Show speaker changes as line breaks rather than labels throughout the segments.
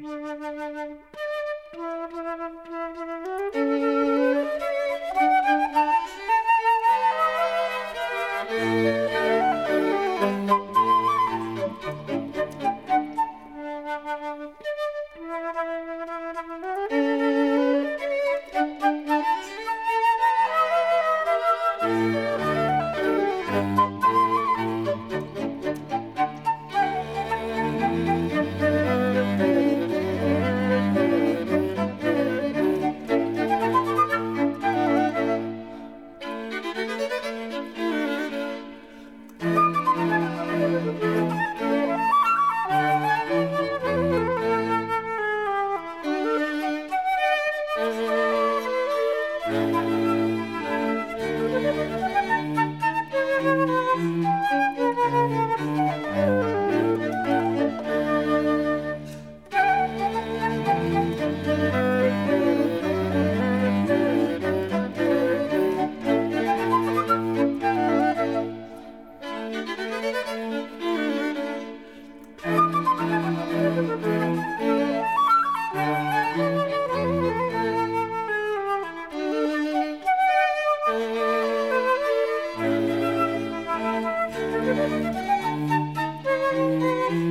Makers. Thank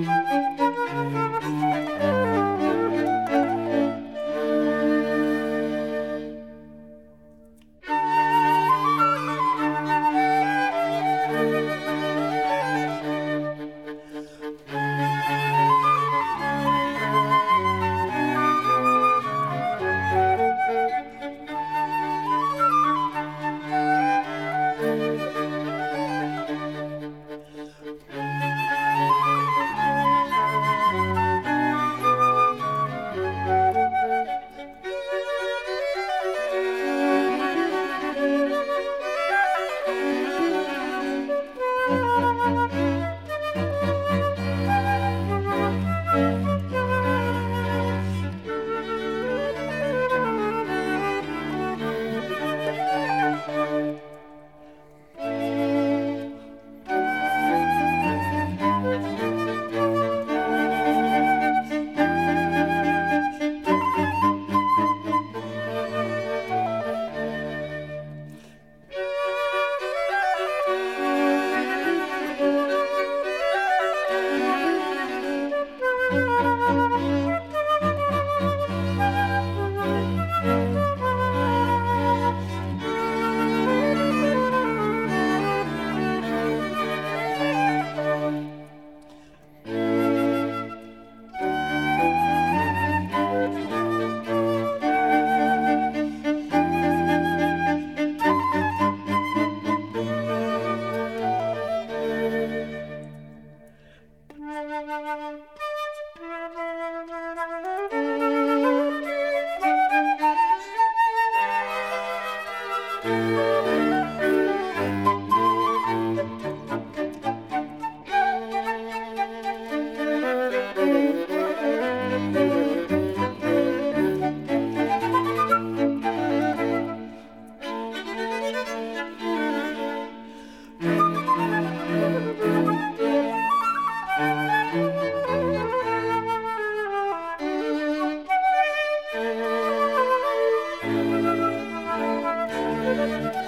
you. thank you